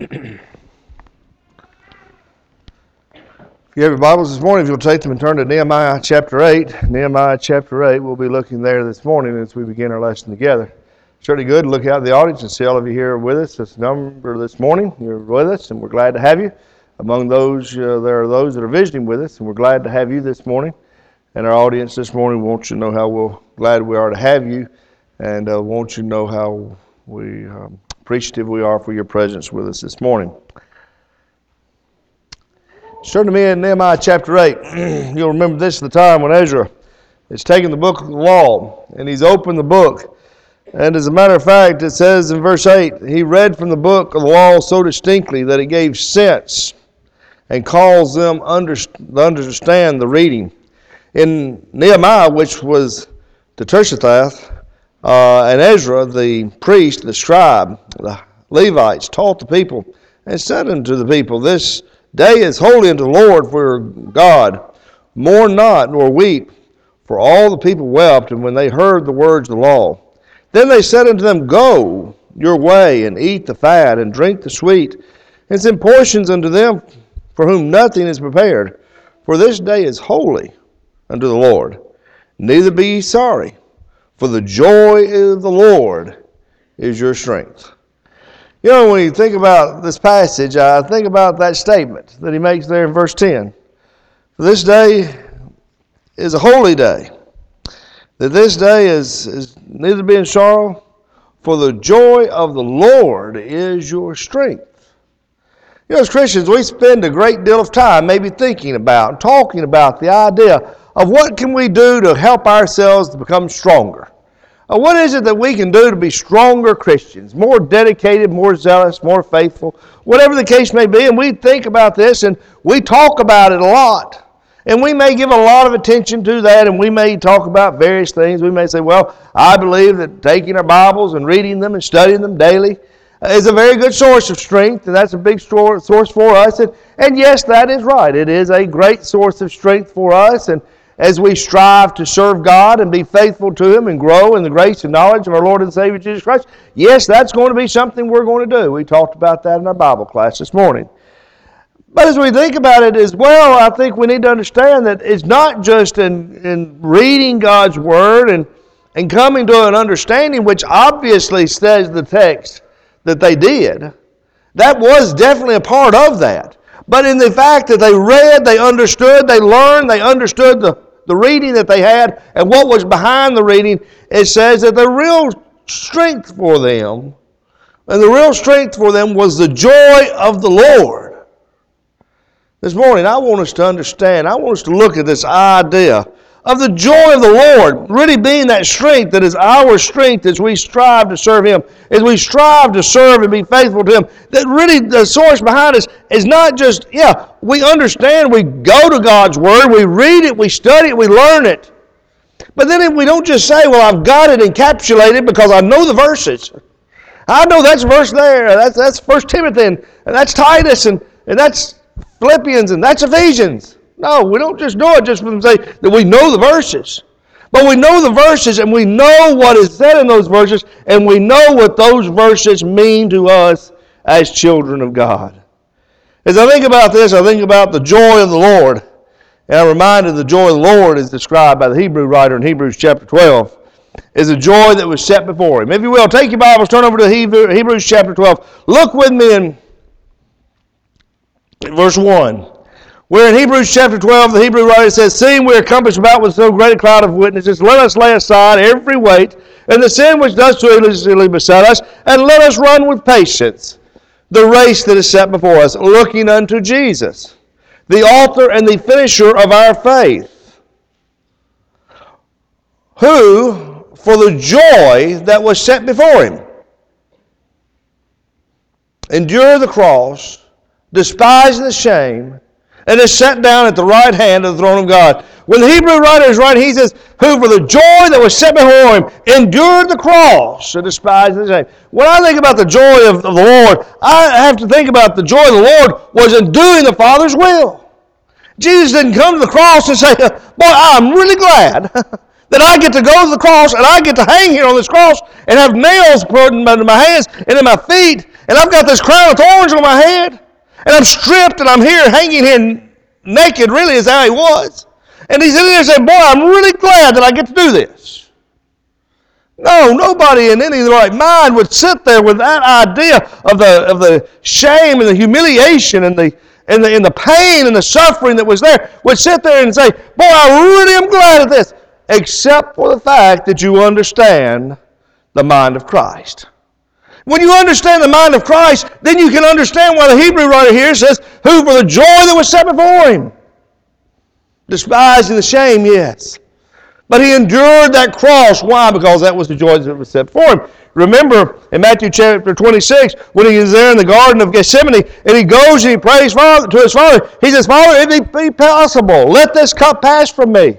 If you have your Bibles this morning, if you'll take them and turn to Nehemiah chapter 8. Nehemiah chapter 8, we'll be looking there this morning as we begin our lesson together. Certainly good to look out in the audience and see all of you here with us. This number this morning, you're with us, and we're glad to have you. Among those, uh, there are those that are visiting with us, and we're glad to have you this morning. And our audience this morning wants you to know how we'll, glad we are to have you, and uh, want you to know how we um, appreciative we are for your presence with us this morning. Turn to me in Nehemiah chapter 8. You'll remember this is the time when Ezra is taking the book of the law and he's opened the book. And as a matter of fact, it says in verse 8, he read from the book of the law so distinctly that it gave sense and caused them under, understand the reading. In Nehemiah, which was the Tirshatha, uh, and Ezra, the priest, the scribe, the Levites, taught the people and said unto the people, This day is holy unto the Lord for God. Mourn not, nor weep. For all the people wept, and when they heard the words of the law. Then they said unto them, Go your way, and eat the fat, and drink the sweet, and send portions unto them for whom nothing is prepared. For this day is holy unto the Lord. Neither be ye sorry, for the joy of the Lord is your strength. You know, when you think about this passage, I think about that statement that he makes there in verse 10. For this day is a holy day. That this day is, is neither in sorrow, for the joy of the Lord is your strength. You know, as Christians, we spend a great deal of time maybe thinking about, talking about the idea of what can we do to help ourselves to become stronger. Uh, what is it that we can do to be stronger Christians, more dedicated, more zealous, more faithful, whatever the case may be? And we think about this and we talk about it a lot. And we may give a lot of attention to that, and we may talk about various things. We may say, well, I believe that taking our Bibles and reading them and studying them daily is a very good source of strength, and that's a big source for us. And, and yes, that is right. It is a great source of strength for us. And as we strive to serve God and be faithful to Him and grow in the grace and knowledge of our Lord and Savior Jesus Christ, yes, that's going to be something we're going to do. We talked about that in our Bible class this morning. But as we think about it as well, I think we need to understand that it's not just in, in reading God's Word and, and coming to an understanding, which obviously says the text that they did. That was definitely a part of that. But in the fact that they read, they understood, they learned, they understood the the reading that they had and what was behind the reading, it says that the real strength for them, and the real strength for them was the joy of the Lord. This morning, I want us to understand, I want us to look at this idea of the joy of the Lord really being that strength that is our strength as we strive to serve Him, as we strive to serve and be faithful to Him. That really the source behind us is not just, yeah, we understand, we go to God's Word, we read it, we study it, we learn it. But then if we don't just say, well, I've got it encapsulated because I know the verses. I know that's verse there, that's, that's First Timothy, and, and that's Titus, and, and that's Philippians, and that's Ephesians. No, we don't just know it just from say that we know the verses. But we know the verses and we know what is said in those verses and we know what those verses mean to us as children of God. As I think about this, I think about the joy of the Lord. And I'm reminded the joy of the Lord is described by the Hebrew writer in Hebrews chapter 12 is a joy that was set before him. If you will, take your Bibles, turn over to Hebrews chapter 12. Look with me in verse 1. Where in Hebrews chapter 12, the Hebrew writer says, Seeing we are compassed about with so great a cloud of witnesses, let us lay aside every weight and the sin which does so easily beset us, and let us run with patience the race that is set before us, looking unto Jesus, the author and the finisher of our faith, who, for the joy that was set before him, endured the cross, despising the shame, and is set down at the right hand of the throne of God. When the Hebrew writer is writing, he says, Who for the joy that was set before him endured the cross and despised the shame. When I think about the joy of, of the Lord, I have to think about the joy of the Lord was in doing the Father's will. Jesus didn't come to the cross and say, Boy, I'm really glad that I get to go to the cross and I get to hang here on this cross and have nails put into my hands and in my feet And I've got this crown of thorns on my head. And I'm stripped and I'm here hanging here naked, really, is how he was. And he's sitting there saying, Boy, I'm really glad that I get to do this. No, nobody in any right mind would sit there with that idea of the, of the shame and the humiliation and the, and, the, and the pain and the suffering that was there, would sit there and say, Boy, I really am glad of this, except for the fact that you understand the mind of Christ. When you understand the mind of Christ, then you can understand why the Hebrew writer here says, Who for the joy that was set before him. Despising the shame, yes. But he endured that cross. Why? Because that was the joy that was set before him. Remember in Matthew chapter 26, when he is there in the Garden of Gethsemane, and he goes and he prays father, to his Father. He says, Father, if it be possible, let this cup pass from me.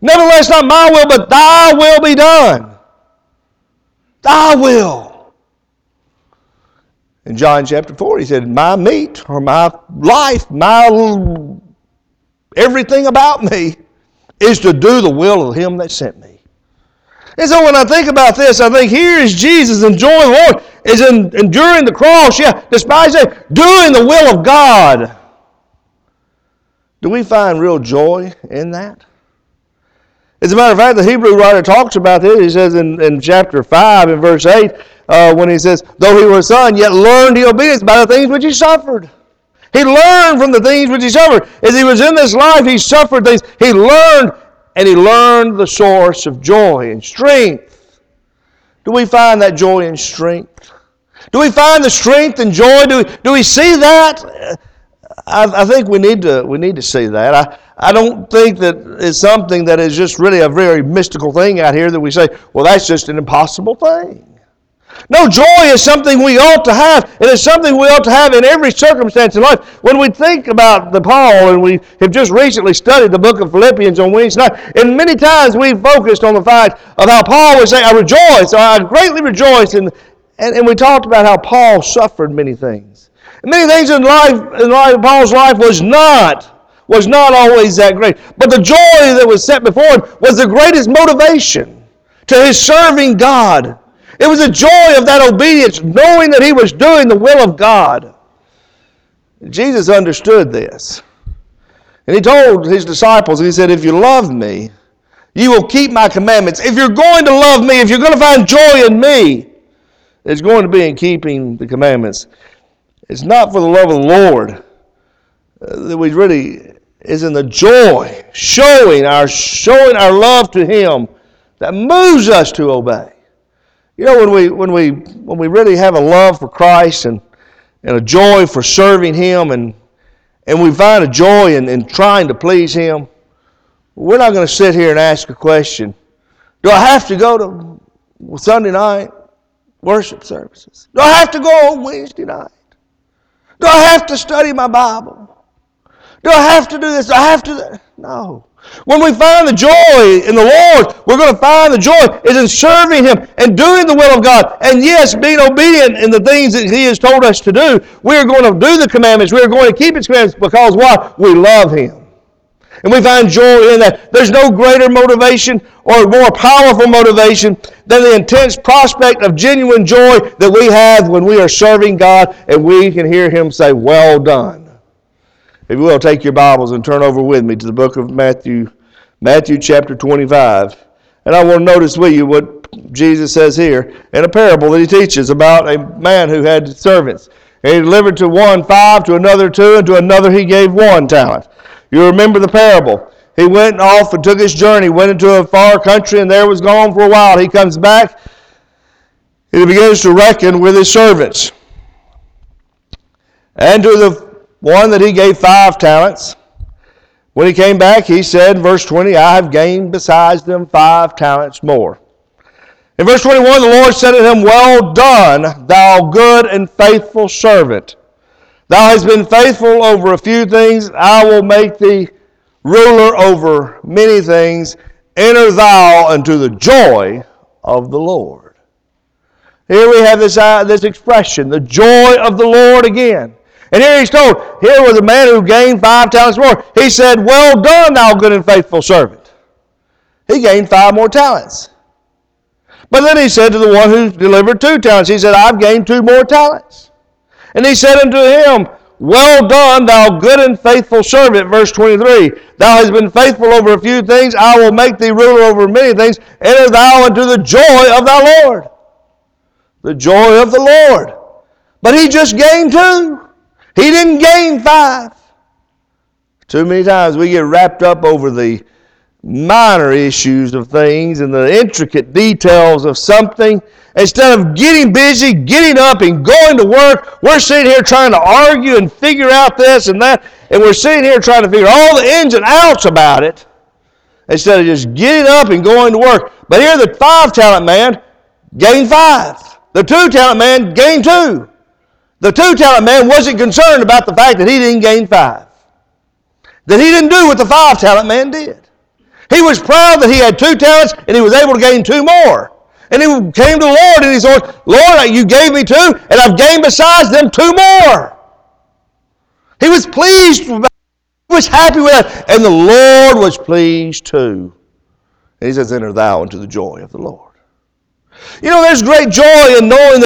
Nevertheless, not my will, but thy will be done. Thy will. In John chapter 4, he said, My meat or my life, my everything about me is to do the will of him that sent me. And so when I think about this, I think here is Jesus enjoying the Lord, is in, enduring the cross, yeah, despising, doing the will of God. Do we find real joy in that? As a matter of fact, the Hebrew writer talks about this. He says in, in chapter 5, in verse 8, uh, when he says, Though he was a son, yet learned he obedience by the things which he suffered. He learned from the things which he suffered. As he was in this life, he suffered things. He learned, and he learned the source of joy and strength. Do we find that joy and strength? Do we find the strength and joy? Do we, do we see that? I, I think we need to we need to see that. I, I don't think that it's something that is just really a very mystical thing out here that we say, well, that's just an impossible thing. No, joy is something we ought to have. It is something we ought to have in every circumstance in life. When we think about the Paul, and we have just recently studied the book of Philippians on Wednesday night, and many times we've focused on the fact of how Paul would say, I rejoice, or I greatly rejoice. And, and, and we talked about how Paul suffered many things. And many things in life, in life, Paul's life was not was not always that great. But the joy that was set before him was the greatest motivation to his serving God it was the joy of that obedience, knowing that he was doing the will of God. Jesus understood this. And he told his disciples, he said, If you love me, you will keep my commandments. If you're going to love me, if you're going to find joy in me, it's going to be in keeping the commandments. It's not for the love of the Lord uh, that we really is in the joy, showing our showing our love to Him that moves us to obey. You know, when we, when we, when we really have a love for Christ and, and a joy for serving Him and, and we find a joy in, in trying to please Him, we're not going to sit here and ask a question Do I have to go to Sunday night worship services? Do I have to go on Wednesday night? Do I have to study my Bible? Do I have to do this? Do I have to? No. When we find the joy in the Lord, we're going to find the joy is in serving Him and doing the will of God. And yes, being obedient in the things that He has told us to do. We are going to do the commandments. We are going to keep His commandments because why? We love Him. And we find joy in that. There's no greater motivation or more powerful motivation than the intense prospect of genuine joy that we have when we are serving God and we can hear Him say, Well done if you will, take your Bibles and turn over with me to the book of Matthew, Matthew chapter 25. And I want to notice with you what Jesus says here in a parable that he teaches about a man who had servants. And he delivered to one five, to another two, and to another he gave one talent. You remember the parable. He went off and took his journey, went into a far country, and there was gone for a while. He comes back and he begins to reckon with his servants. And to the one that he gave five talents. When he came back, he said, verse 20, I have gained besides them five talents more. In verse 21, the Lord said to him, Well done, thou good and faithful servant. Thou hast been faithful over a few things. I will make thee ruler over many things. Enter thou into the joy of the Lord. Here we have this, uh, this expression, the joy of the Lord again. And here he's told, here was a man who gained five talents more. He said, Well done, thou good and faithful servant. He gained five more talents. But then he said to the one who delivered two talents, He said, I've gained two more talents. And he said unto him, Well done, thou good and faithful servant. Verse 23. Thou hast been faithful over a few things. I will make thee ruler over many things. Enter thou into the joy of thy Lord. The joy of the Lord. But he just gained two. He didn't gain five. Too many times we get wrapped up over the minor issues of things and the intricate details of something. Instead of getting busy, getting up, and going to work, we're sitting here trying to argue and figure out this and that, and we're sitting here trying to figure all the ins and outs about it instead of just getting up and going to work. But here, the five talent man gained five, the two talent man gained two. The two talent man wasn't concerned about the fact that he didn't gain five, that he didn't do what the five talent man did. He was proud that he had two talents and he was able to gain two more. And he came to the Lord and he said, Lord, you gave me two, and I've gained besides them two more. He was pleased. He was happy with that. And the Lord was pleased too. And he says, Enter thou into the joy of the Lord. You know, there's great joy in knowing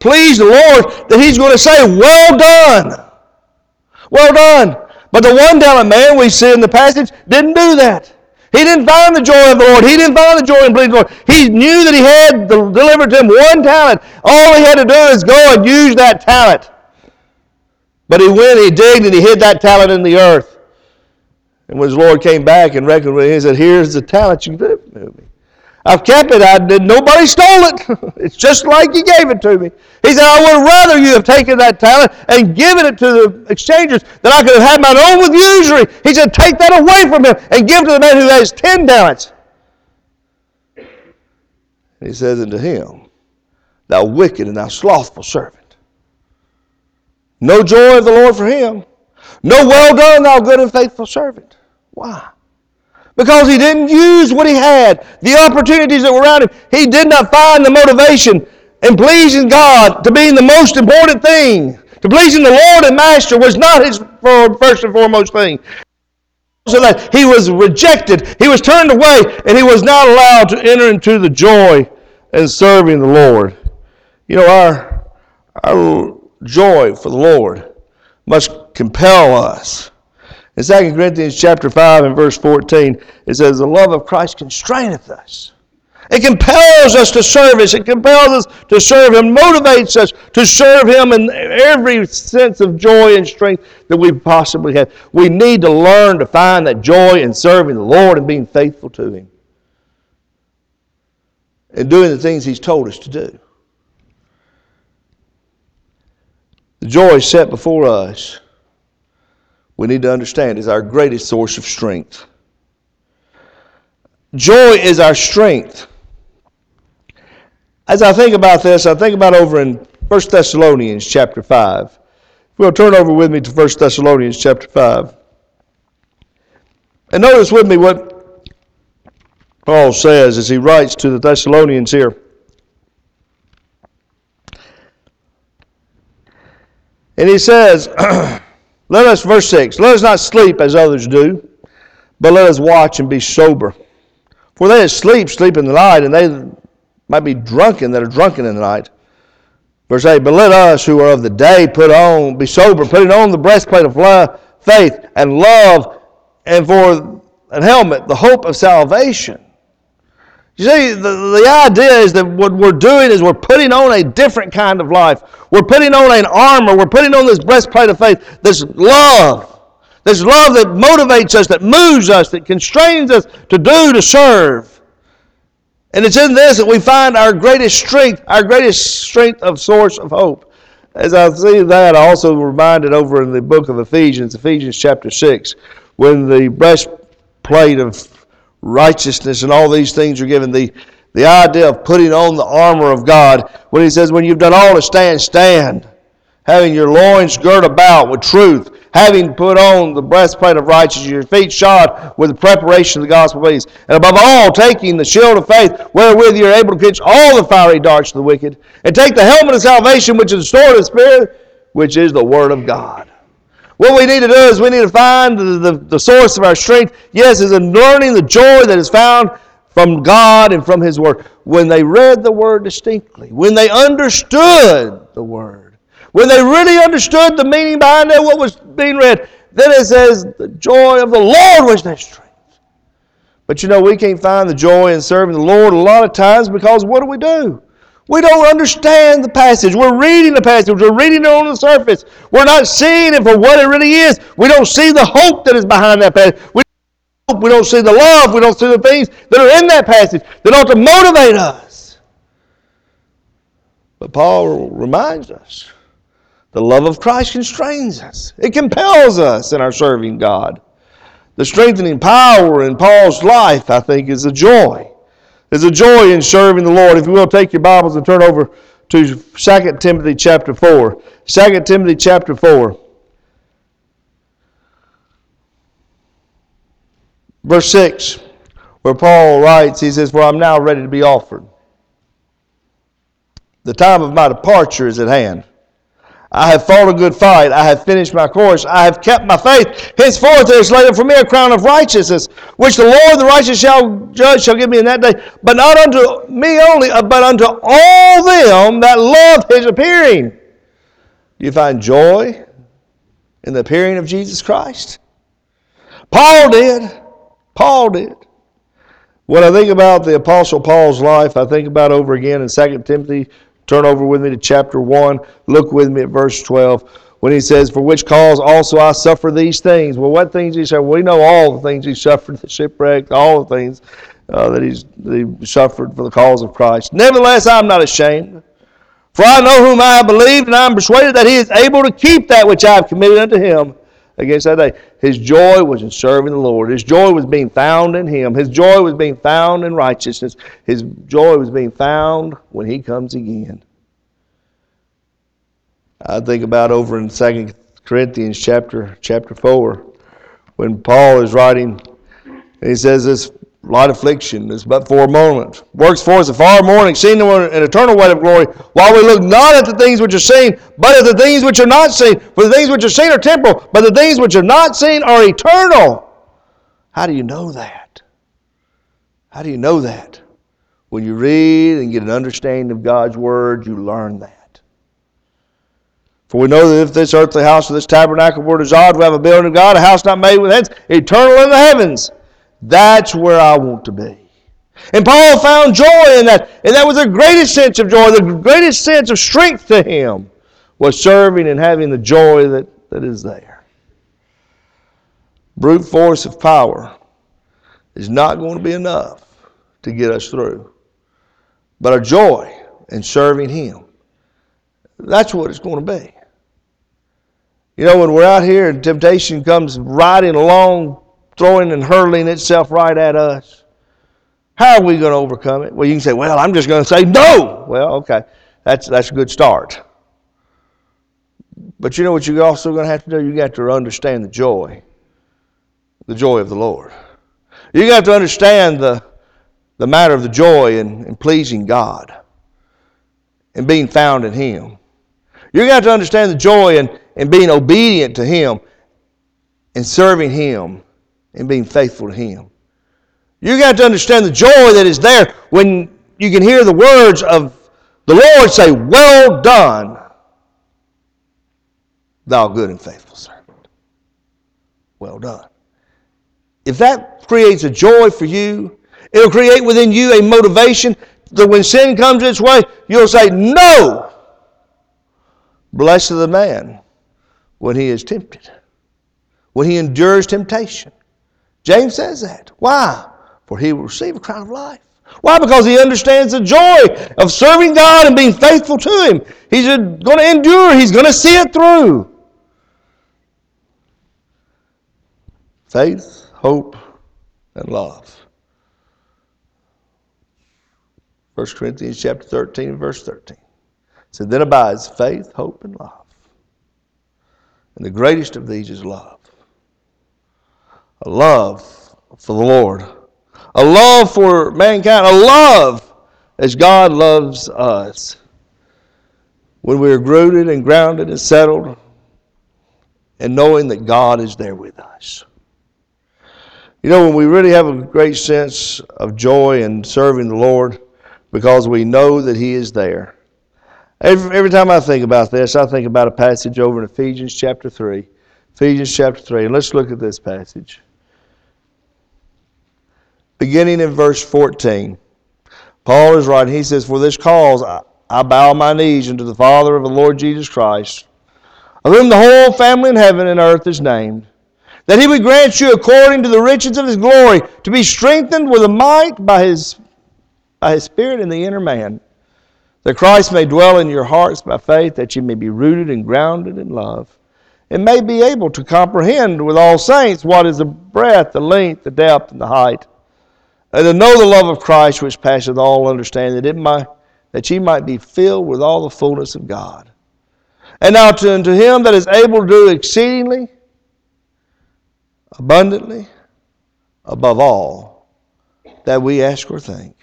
please the Lord that He's going to say, Well done. Well done. But the one talent man we see in the passage didn't do that. He didn't find the joy of the Lord. He didn't find the joy in pleasing the Lord. He knew that he had delivered to him one talent. All he had to do is go and use that talent. But he went, he digged, and he hid that talent in the earth. And when his Lord came back and reckoned with him, he said, Here's the talent you. I've kept it. I did. Nobody stole it. it's just like you gave it to me. He said, I would rather you have taken that talent and given it to the exchangers than I could have had my own with usury. He said, take that away from him and give to the man who has ten talents. He says unto him, Thou wicked and thou slothful servant. No joy of the Lord for him. No well done, thou good and faithful servant. Why? Because he didn't use what he had, the opportunities that were around him. He did not find the motivation in pleasing God to being the most important thing. To pleasing the Lord and Master was not his first and foremost thing. So that he was rejected, he was turned away, and he was not allowed to enter into the joy in serving the Lord. You know, our, our joy for the Lord must compel us in 2 Corinthians chapter 5 and verse 14, it says, The love of Christ constraineth us. It compels us to service. It compels us to serve Him, motivates us to serve Him in every sense of joy and strength that we possibly have. We need to learn to find that joy in serving the Lord and being faithful to Him. And doing the things He's told us to do. The joy is set before us we need to understand is our greatest source of strength. Joy is our strength. As I think about this, I think about over in 1 Thessalonians chapter 5. We'll turn over with me to 1 Thessalonians chapter 5. And notice with me what Paul says as he writes to the Thessalonians here. And he says, Let us, verse 6, let us not sleep as others do, but let us watch and be sober. For they that sleep, sleep in the night, and they might be drunken that are drunken in the night. Verse 8, but let us who are of the day put on, be sober, putting on the breastplate of love, faith and love, and for an helmet, the hope of salvation. You see, the, the idea is that what we're doing is we're putting on a different kind of life. We're putting on an armor. We're putting on this breastplate of faith, this love. This love that motivates us, that moves us, that constrains us to do, to serve. And it's in this that we find our greatest strength, our greatest strength of source of hope. As I see that, I also reminded over in the book of Ephesians, Ephesians chapter 6, when the breastplate of righteousness and all these things are given. The, the idea of putting on the armor of God, when he says, when you've done all to stand, stand. Having your loins girt about with truth, having put on the breastplate of righteousness, your feet shod with the preparation of the gospel of peace, and above all, taking the shield of faith, wherewith you're able to quench all the fiery darts of the wicked, and take the helmet of salvation, which is the sword of the Spirit, which is the Word of God. What we need to do is we need to find the, the, the source of our strength. Yes, is in learning the joy that is found from God and from His Word. When they read the Word distinctly, when they understood the Word, when they really understood the meaning behind it, what was being read, then it says, the joy of the Lord was their strength. But you know, we can't find the joy in serving the Lord a lot of times because what do we do? We don't understand the passage. We're reading the passage. We're reading it on the surface. We're not seeing it for what it really is. We don't see the hope that is behind that passage. We don't, we don't see the love. We don't see the things that are in that passage that ought to motivate us. But Paul reminds us the love of Christ constrains us, it compels us in our serving God. The strengthening power in Paul's life, I think, is a joy. There's a joy in serving the Lord. If you will, take your Bibles and turn over to 2 Timothy chapter 4. 2 Timothy chapter 4. Verse 6, where Paul writes, he says, For I'm now ready to be offered. The time of my departure is at hand. I have fought a good fight. I have finished my course. I have kept my faith. Henceforth there is laid up for me a crown of righteousness, which the Lord the righteous shall judge, shall give me in that day. But not unto me only, uh, but unto all them that love his appearing. Do you find joy in the appearing of Jesus Christ? Paul did. Paul did. When I think about the Apostle Paul's life, I think about over again in 2 Timothy Turn over with me to chapter 1. Look with me at verse 12 when he says, For which cause also I suffer these things. Well, what things he suffered? We know all the things he suffered, the shipwreck, all the things uh, that, he's, that he suffered for the cause of Christ. Nevertheless, I'm not ashamed. For I know whom I have believed, and I am persuaded that he is able to keep that which I have committed unto him against that day. His joy was in serving the Lord. His joy was being found in Him. His joy was being found in righteousness. His joy was being found when He comes again. I think about over in Second Corinthians chapter chapter four, when Paul is writing, he says this light affliction is but for a moment. Works for us a far more exceeding an eternal weight of glory, while we look not at the things which are seen, but at the things which are not seen. For the things which are seen are temporal, but the things which are not seen are eternal. How do you know that? How do you know that? When you read and get an understanding of God's Word, you learn that. For we know that if this earthly house or this tabernacle were dissolved, we have a building of God, a house not made with hands, eternal in the heavens. That's where I want to be. And Paul found joy in that. And that was the greatest sense of joy, the greatest sense of strength to him was serving and having the joy that, that is there. Brute force of power is not going to be enough to get us through. But our joy in serving Him, that's what it's going to be. You know, when we're out here and temptation comes riding along throwing and hurling itself right at us. How are we going to overcome it? Well, you can say, well, I'm just going to say no. Well, okay. That's, that's a good start. But you know what you're also going to have to do? You got to understand the joy, the joy of the Lord. You got to understand the, the matter of the joy in, in pleasing God and being found in Him. You got to understand the joy in, in being obedient to Him and serving Him and being faithful to Him. You got to understand the joy that is there when you can hear the words of the Lord say, Well done, thou good and faithful servant. Well done. If that creates a joy for you, it'll create within you a motivation that when sin comes its way, you'll say, No! Blessed the man when he is tempted, when he endures temptation. James says that. Why? For he will receive a crown of life. Why? Because he understands the joy of serving God and being faithful to Him. He's going to endure, he's going to see it through. Faith, hope, and love. 1 Corinthians chapter 13 verse 13. So then abides faith, hope, and love. And the greatest of these is love a love for the Lord, a love for mankind, a love as God loves us. When we are rooted and grounded and settled, and knowing that God is there with us. You know, when we really have a great sense of joy in serving the Lord because we know that He is there, Every, every time I think about this, I think about a passage over in Ephesians chapter 3. Ephesians chapter 3. And let's look at this passage. Beginning in verse 14. Paul is writing, he says, For this cause I, I bow my knees unto the Father of the Lord Jesus Christ, of whom the whole family in heaven and earth is named, that he would grant you according to the riches of his glory to be strengthened with a might by his, by his Spirit in the inner man, that Christ may dwell in your hearts by faith, that you may be rooted and grounded in love, and may be able to comprehend with all saints what is the breadth, the length, the depth, and the height, and to know the love of Christ which passeth all understanding, that it might that ye might be filled with all the fullness of God. And now to, him that is able to do exceedingly, abundantly, above all that we ask or think.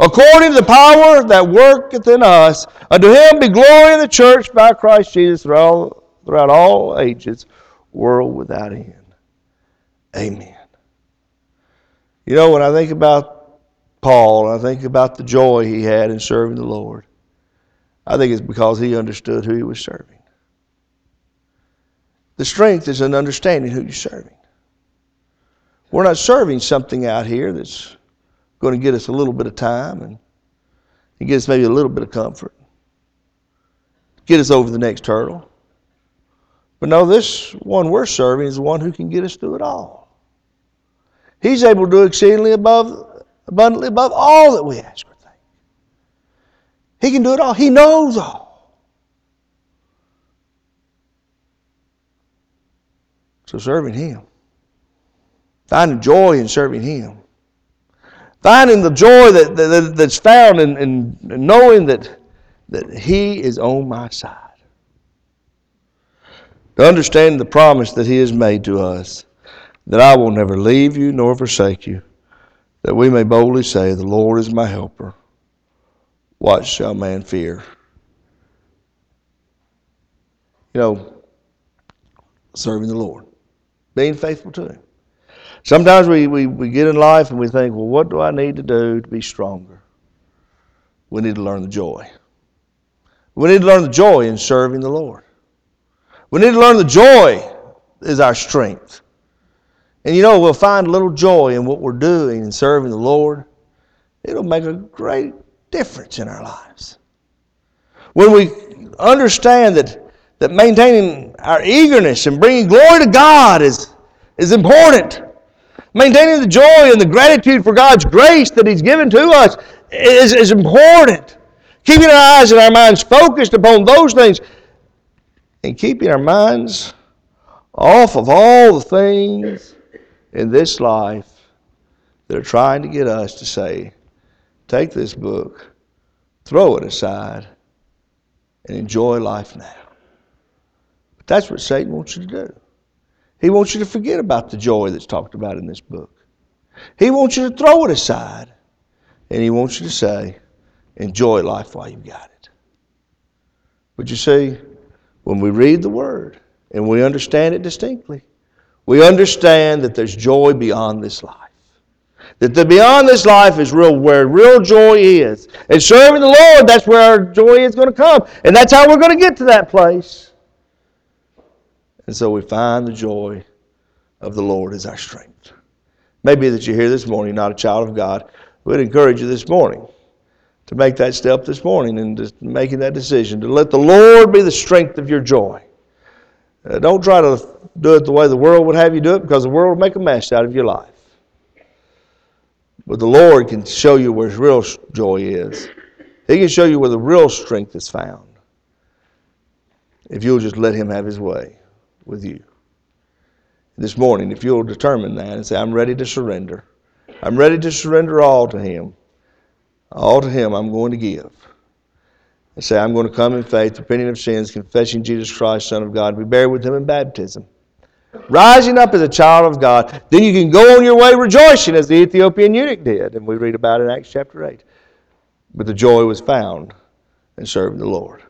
According to the power that worketh in us, unto him be glory in the church by Christ Jesus throughout, throughout all ages, world without end. Amen. You know, when I think about Paul, I think about the joy he had in serving the Lord. I think it's because he understood who he was serving. The strength is in understanding who you're serving. We're not serving something out here that's going to get us a little bit of time and, get us maybe a little bit of comfort, get us over the next hurdle. But no, this one we're serving is the one who can get us through it all. He's able to do exceedingly above abundantly above all that we ask or think. He can do it all. He knows all. So serving Him. Finding joy in serving Him. Finding the joy that, that that's found in, in, in knowing that, that He is on my side. To understand the promise that He has made to us that I will never leave you nor forsake you that we may boldly say, The Lord is my helper. What shall man fear? You know, serving the Lord, being faithful to Him. Sometimes we, we, we get in life and we think, well, what do I need to do to be stronger? We need to learn the joy. We need to learn the joy in serving the Lord. We need to learn the joy is our strength. And you know, we'll find a little joy in what we're doing and serving the Lord. It'll make a great difference in our lives. When we understand that, that maintaining our eagerness and bringing glory to God is, is important, maintaining the joy and the gratitude for God's grace that He's given to us is, is important. Keeping our eyes and our minds focused upon those things and keeping our minds off of all the things in this life that are trying to get us to say, take this book, throw it aside, and enjoy life now. But that's what Satan wants you to do. He wants you to forget about the joy that's talked about in this book. He wants you to throw it aside, and he wants you to say, enjoy life while you've got it. But you see, when we read the Word and we understand it distinctly, we understand that there's joy beyond this life. That the beyond this life is real where real joy is. And serving the Lord, that's where our joy is going to come. And that's how we're going to get to that place. And so we find the joy of the Lord as our strength. Maybe that you're here this morning, not a child of God. We'd encourage you this morning to make that step this morning and making that decision to let the Lord be the strength of your joy. Uh, don't try to do it the way the world would have you do it because the world will make a mess out of your life. But the Lord can show you where His real joy is. He can show you where the real strength is found. If you'll just let Him have His way with you. This morning, if you'll determine that and say, I'm ready to surrender. I'm ready to surrender all to Him. All to Him I'm going to give and say, I'm going to come in faith, repenting of sins, confessing Jesus Christ, Son of God, be buried with Him in baptism. Rising up as a child of God, then you can go on your way rejoicing as the Ethiopian eunuch did. And we read about it in Acts chapter 8. But the joy was found in serving the Lord.